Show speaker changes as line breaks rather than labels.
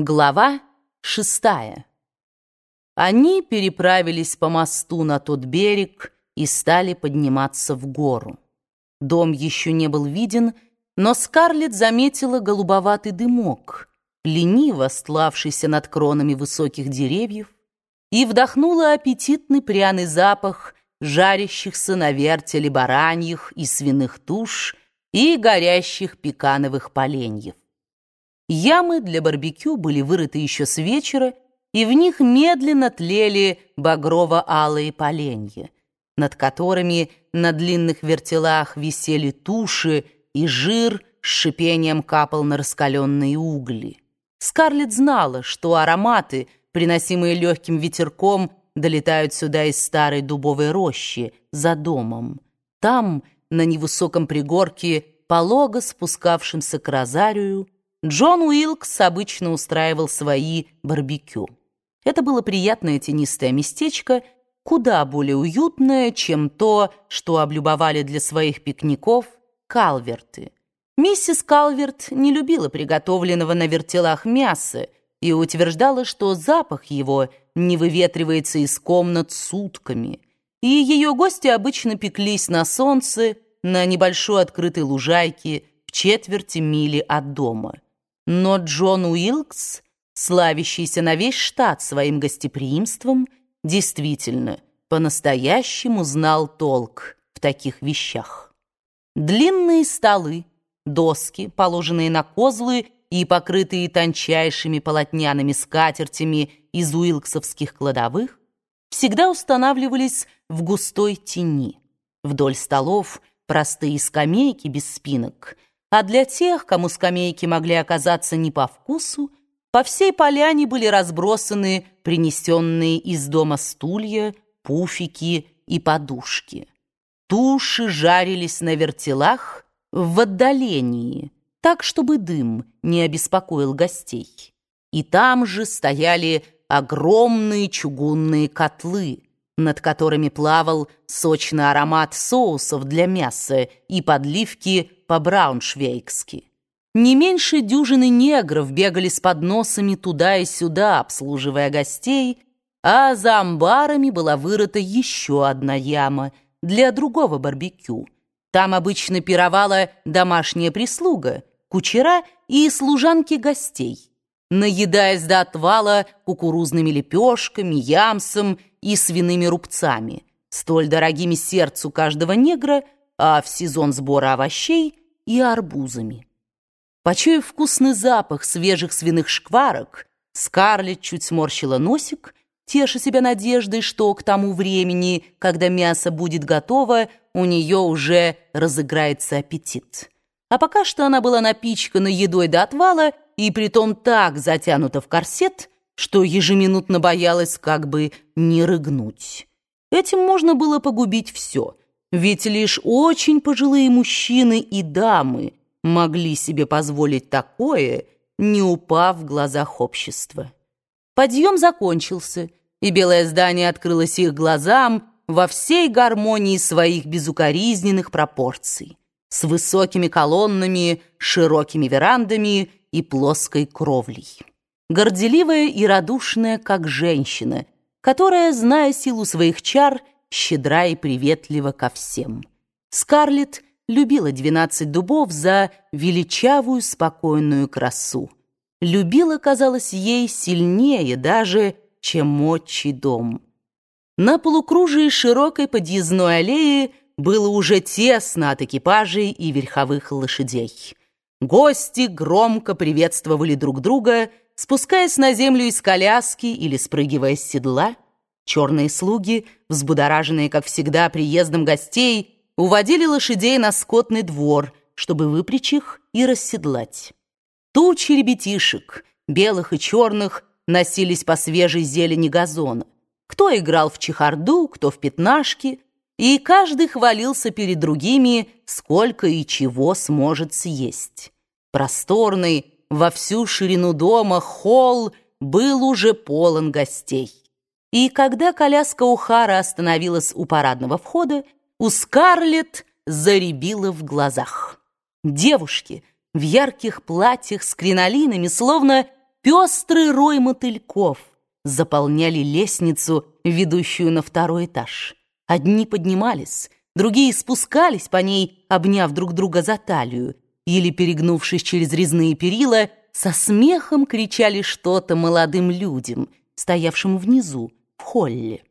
Глава шестая. Они переправились по мосту на тот берег и стали подниматься в гору. Дом еще не был виден, но Скарлетт заметила голубоватый дымок, лениво стлавшийся над кронами высоких деревьев, и вдохнула аппетитный пряный запах жарящихся на вертеле бараньих и свиных туш и горящих пекановых поленьев. Ямы для барбекю были вырыты еще с вечера, и в них медленно тлели багрово-алые поленья, над которыми на длинных вертелах висели туши, и жир с шипением капал на раскаленные угли. Скарлетт знала, что ароматы, приносимые легким ветерком, долетают сюда из старой дубовой рощи за домом. Там, на невысоком пригорке, полого спускавшемся к розарию, Джон Уилкс обычно устраивал свои барбекю. Это было приятное тенистое местечко, куда более уютное, чем то, что облюбовали для своих пикников калверты. Миссис Калверт не любила приготовленного на вертелах мяса и утверждала, что запах его не выветривается из комнат сутками, и ее гости обычно пеклись на солнце на небольшой открытой лужайке в четверти мили от дома. Но Джон Уилкс, славящийся на весь штат своим гостеприимством, действительно по-настоящему знал толк в таких вещах. Длинные столы, доски, положенные на козлы и покрытые тончайшими полотняными скатертями из уилксовских кладовых, всегда устанавливались в густой тени. Вдоль столов простые скамейки без спинок — а для тех, кому скамейки могли оказаться не по вкусу, по всей поляне были разбросаны принесенные из дома стулья, пуфики и подушки. Туши жарились на вертелах в отдалении, так, чтобы дым не обеспокоил гостей. И там же стояли огромные чугунные котлы, над которыми плавал сочный аромат соусов для мяса и подливки по-брауншвейгски. Не меньше дюжины негров бегали с подносами туда и сюда, обслуживая гостей, а за амбарами была вырыта еще одна яма для другого барбекю. Там обычно пировала домашняя прислуга, кучера и служанки гостей, наедаясь до отвала кукурузными лепешками, ямсом и свиными рубцами, столь дорогими сердцу каждого негра, а в сезон сбора овощей и арбузами. Почуяв вкусный запах свежих свиных шкварок, Скарлетт чуть сморщила носик, теша себя надеждой, что к тому времени, когда мясо будет готово, у нее уже разыграется аппетит. А пока что она была напичкана едой до отвала и притом так затянута в корсет, что ежеминутно боялась как бы не рыгнуть. Этим можно было погубить все — ведь лишь очень пожилые мужчины и дамы могли себе позволить такое, не упав в глазах общества. Подъем закончился, и белое здание открылось их глазам во всей гармонии своих безукоризненных пропорций, с высокими колоннами, широкими верандами и плоской кровлей. Горделивая и радушная, как женщина, которая, зная силу своих чар, щедра и приветлива ко всем. Скарлетт любила двенадцать дубов за величавую спокойную красу. Любила, казалось ей, сильнее даже, чем отчий дом. На полукружии широкой подъездной аллеи было уже тесно от экипажей и верховых лошадей. Гости громко приветствовали друг друга, спускаясь на землю из коляски или спрыгивая с седла — Черные слуги, взбудораженные, как всегда, приездом гостей, уводили лошадей на скотный двор, чтобы выпрячь их и расседлать. Тучи ребятишек, белых и черных, носились по свежей зелени газона. Кто играл в чехарду, кто в пятнашки, и каждый хвалился перед другими, сколько и чего сможет съесть. Просторный, во всю ширину дома холл был уже полон гостей. И когда коляска Ухара остановилась у парадного входа, у Скарлетт заребило в глазах. Девушки в ярких платьях с кринолинами, словно пестрый рой мотыльков заполняли лестницу, ведущую на второй этаж. Одни поднимались, другие спускались по ней, обняв друг друга за талию, или, перегнувшись через резные перила, со смехом кричали что-то молодым людям, стоявшим внизу, в холле.